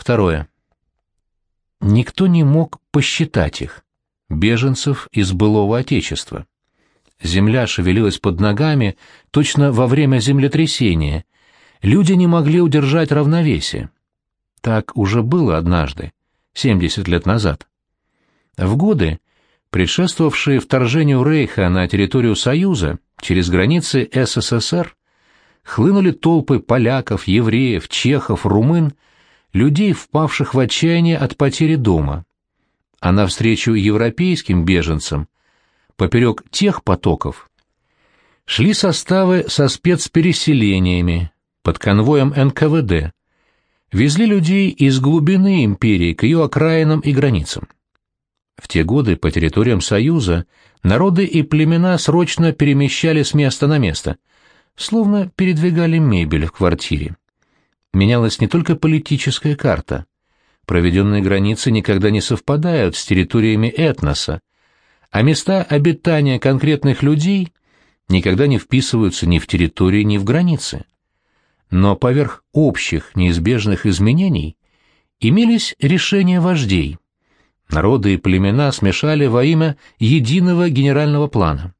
Второе. Никто не мог посчитать их, беженцев из былого Отечества. Земля шевелилась под ногами точно во время землетрясения. Люди не могли удержать равновесие. Так уже было однажды, 70 лет назад. В годы, предшествовавшие вторжению Рейха на территорию Союза через границы СССР, хлынули толпы поляков, евреев, чехов, румын, людей, впавших в отчаяние от потери дома. А навстречу европейским беженцам, поперек тех потоков, шли составы со спецпереселениями под конвоем НКВД, везли людей из глубины империи к ее окраинам и границам. В те годы по территориям Союза народы и племена срочно перемещали с места на место, словно передвигали мебель в квартире. Менялась не только политическая карта. Проведенные границы никогда не совпадают с территориями этноса, а места обитания конкретных людей никогда не вписываются ни в территории, ни в границы. Но поверх общих неизбежных изменений имелись решения вождей. Народы и племена смешали во имя единого генерального плана.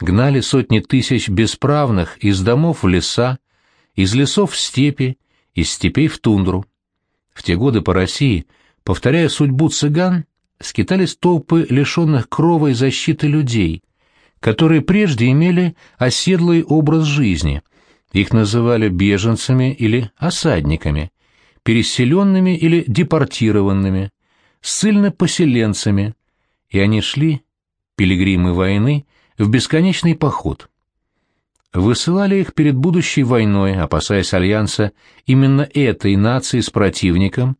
Гнали сотни тысяч бесправных из домов в леса, из лесов в степи, из степей в тундру. В те годы по России, повторяя судьбу цыган, скитались толпы лишенных крова и защиты людей, которые прежде имели оседлый образ жизни – их называли беженцами или осадниками, переселенными или депортированными, ссыльно-поселенцами, и они шли, пилигримы войны, в бесконечный поход. Высылали их перед будущей войной, опасаясь альянса именно этой нации с противником,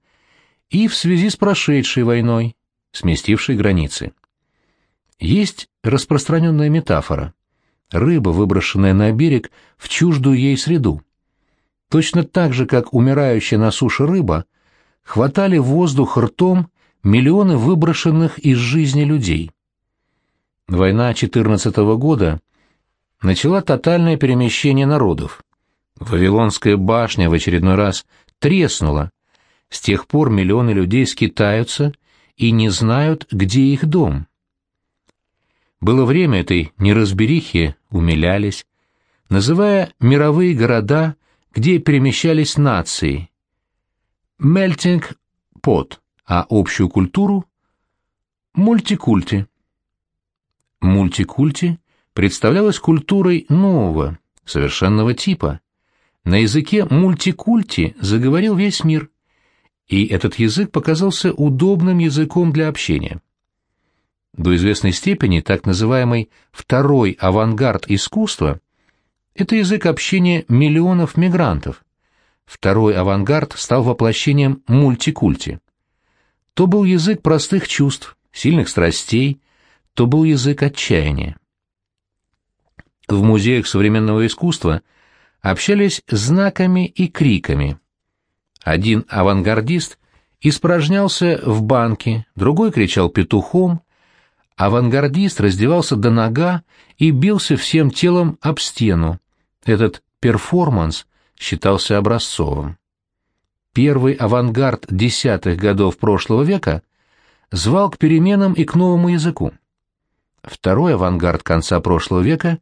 и в связи с прошедшей войной, сместившей границы. Есть распространенная метафора рыба, выброшенная на берег в чуждую ей среду. Точно так же, как умирающая на суше рыба, хватали воздух ртом миллионы выброшенных из жизни людей. Война 14 -го года начала тотальное перемещение народов. Вавилонская башня в очередной раз треснула. С тех пор миллионы людей скитаются и не знают, где их дом. Было время этой неразберихи, умилялись, называя мировые города, где перемещались нации, melting pot, а общую культуру – мультикульти. Мультикульти представлялась культурой нового, совершенного типа. На языке мультикульти заговорил весь мир, и этот язык показался удобным языком для общения. До известной степени так называемый «второй авангард искусства» — это язык общения миллионов мигрантов. Второй авангард стал воплощением мультикульти. То был язык простых чувств, сильных страстей, то был язык отчаяния. В музеях современного искусства общались знаками и криками. Один авангардист испражнялся в банке, другой кричал петухом, Авангардист раздевался донага и бился всем телом об стену. Этот перформанс считался образцовым. Первый авангард десятых годов прошлого века звал к переменам и к новому языку. Второй авангард конца прошлого века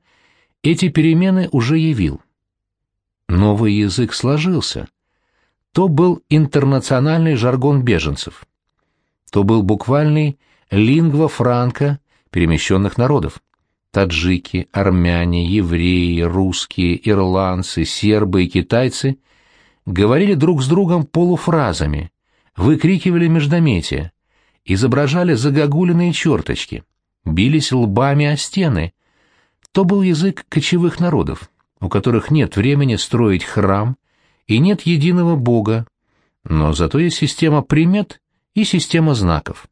эти перемены уже явил. Новый язык сложился. То был интернациональный жаргон беженцев. То был буквальный лингва франка перемещенных народов. Таджики, армяне, евреи, русские, ирландцы, сербы и китайцы говорили друг с другом полуфразами, выкрикивали междометия, изображали загогулиные черточки, бились лбами о стены. То был язык кочевых народов, у которых нет времени строить храм и нет единого бога, но зато есть система примет и система знаков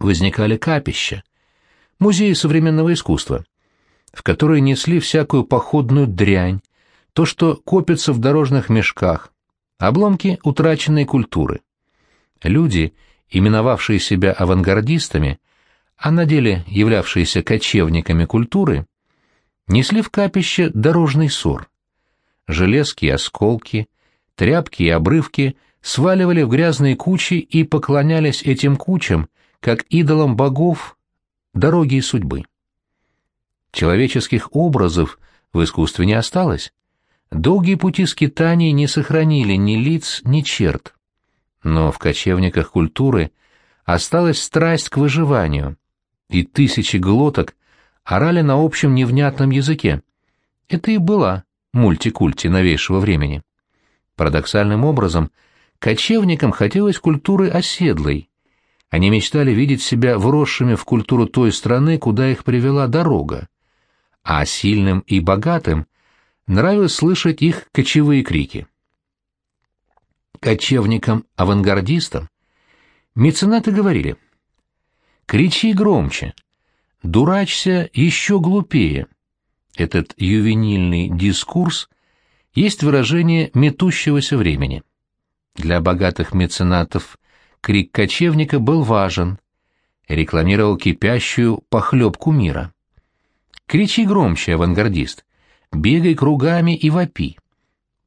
возникали капища, музеи современного искусства, в которые несли всякую походную дрянь, то, что копится в дорожных мешках, обломки утраченной культуры. Люди, именовавшие себя авангардистами, а на деле являвшиеся кочевниками культуры, несли в капище дорожный ссор. Железки и осколки, тряпки и обрывки сваливали в грязные кучи и поклонялись этим кучам, как идолам богов, дороги и судьбы. Человеческих образов в искусстве не осталось. Долгие пути скитаний не сохранили ни лиц, ни черт. Но в кочевниках культуры осталась страсть к выживанию, и тысячи глоток орали на общем невнятном языке. Это и была мультикульти новейшего времени. Парадоксальным образом, кочевникам хотелось культуры оседлой. Они мечтали видеть себя вросшими в культуру той страны, куда их привела дорога. А сильным и богатым нравилось слышать их кочевые крики. Кочевникам-авангардистам меценаты говорили «Кричи громче, дурачься еще глупее». Этот ювенильный дискурс есть выражение метущегося времени. Для богатых меценатов крик кочевника был важен, рекламировал кипящую похлебку мира. Кричи громче, авангардист, бегай кругами и вопи.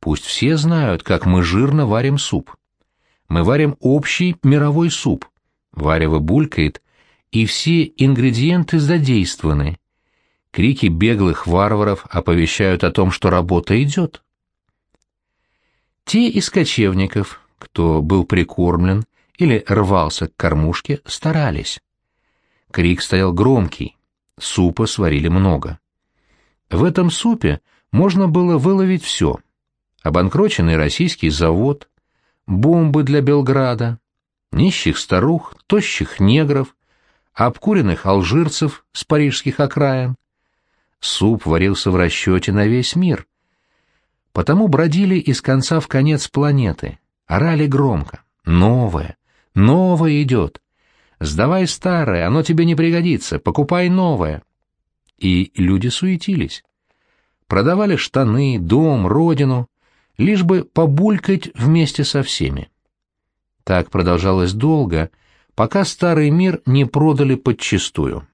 Пусть все знают, как мы жирно варим суп. Мы варим общий мировой суп. Варево булькает, и все ингредиенты задействованы. Крики беглых варваров оповещают о том, что работа идет. Те из кочевников, кто был прикормлен или рвался к кормушке, старались. Крик стоял громкий, супа сварили много. В этом супе можно было выловить все. Обанкроченный российский завод, бомбы для Белграда, нищих старух, тощих негров, обкуренных алжирцев с парижских окраин. Суп варился в расчете на весь мир. Потому бродили из конца в конец планеты, орали громко. «Новое! Новое идет! Сдавай старое, оно тебе не пригодится, покупай новое!» И люди суетились. Продавали штаны, дом, родину, лишь бы побулькать вместе со всеми. Так продолжалось долго, пока старый мир не продали подчистую.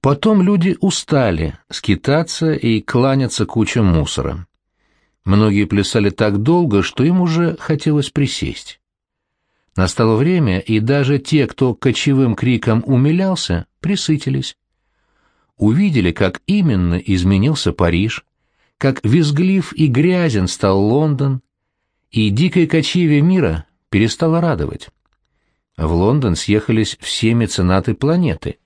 Потом люди устали скитаться и кланяться кучам мусора. Многие плясали так долго, что им уже хотелось присесть. Настало время, и даже те, кто кочевым криком умилялся, присытились. Увидели, как именно изменился Париж, как визглив и грязен стал Лондон, и дикое кочевье мира перестало радовать. В Лондон съехались все меценаты планеты.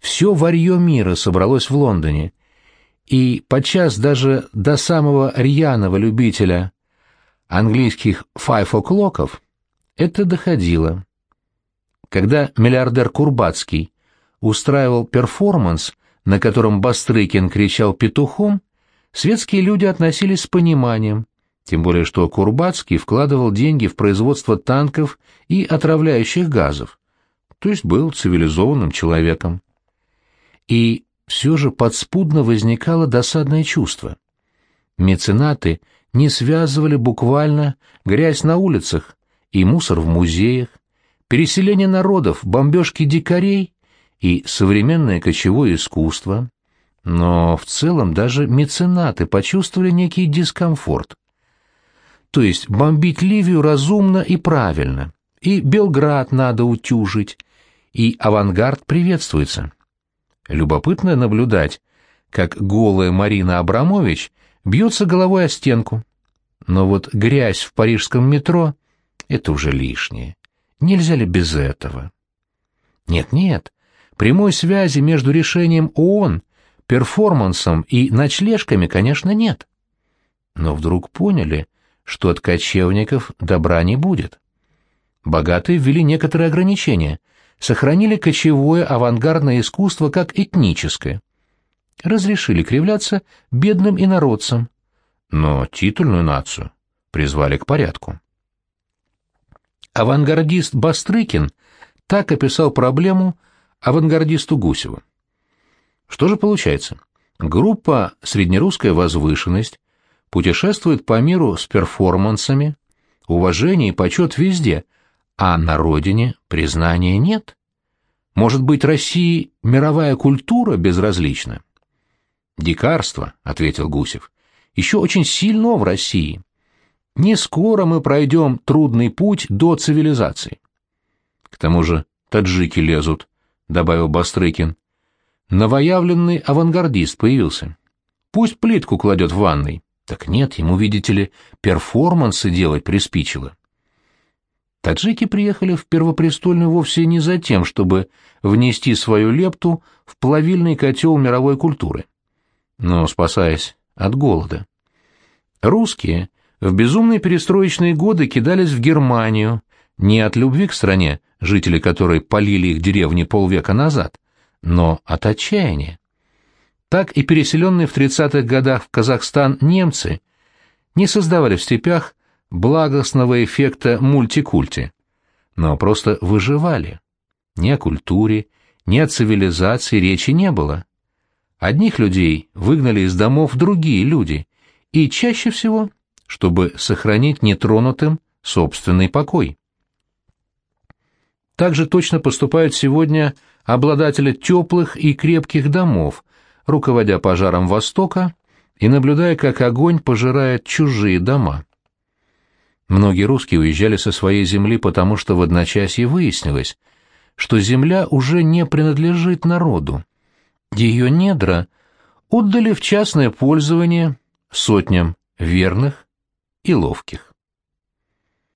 Все варье мира собралось в Лондоне, и подчас даже до самого рьяного любителя английских «five o'clock'ов» это доходило. Когда миллиардер Курбацкий устраивал перформанс, на котором Бастрыкин кричал петухом, светские люди относились с пониманием, тем более что Курбацкий вкладывал деньги в производство танков и отравляющих газов, то есть был цивилизованным человеком. И все же подспудно возникало досадное чувство. Меценаты не связывали буквально грязь на улицах и мусор в музеях, переселение народов, бомбежки дикарей и современное кочевое искусство, но в целом даже меценаты почувствовали некий дискомфорт. То есть бомбить Ливию разумно и правильно, и Белград надо утюжить, и авангард приветствуется. Любопытно наблюдать, как голая Марина Абрамович бьется головой о стенку. Но вот грязь в парижском метро — это уже лишнее. Нельзя ли без этого? Нет-нет, прямой связи между решением ООН перформансом и ночлежками, конечно, нет. Но вдруг поняли, что от кочевников добра не будет. Богатые ввели некоторые ограничения, сохранили кочевое авангардное искусство как этническое. Разрешили кривляться бедным инородцам, но титульную нацию призвали к порядку. Авангардист Бастрыкин так описал проблему авангардисту Гусеву. Что же получается? Группа «Среднерусская возвышенность» путешествует по миру с перформансами, уважение и почет везде, а на родине признания нет. Может быть, России мировая культура безразлична? «Дикарство», — ответил Гусев, — «еще очень сильно в России. Не скоро мы пройдем трудный путь до цивилизации. К тому же таджики лезут, — добавил Бастрыкин. Новоявленный авангардист появился. Пусть плитку кладет в ванной. Так нет, ему, видите ли, перформансы делать приспичило. Таджики приехали в Первопрестольную вовсе не за тем, чтобы внести свою лепту в плавильный котел мировой культуры, но спасаясь от голода. Русские в безумные перестроечные годы кидались в Германию не от любви к стране, жители которой полили их деревни полвека назад, но от отчаяния. Так и переселенные в 30-х годах в Казахстан немцы не создавали в степях благостного эффекта мультикульти, но просто выживали. Ни о культуре, ни о цивилизации речи не было. Одних людей выгнали из домов другие люди, и чаще всего, чтобы сохранить нетронутым собственный покой. Так же точно поступают сегодня обладатели теплых и крепких домов, руководя пожаром Востока и наблюдая, как огонь пожирает чужие дома. Многие русские уезжали со своей земли, потому что в одночасье выяснилось, что земля уже не принадлежит народу. Ее недра отдали в частное пользование сотням верных и ловких.